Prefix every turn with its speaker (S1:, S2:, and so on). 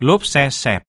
S1: lốp xe xẹp,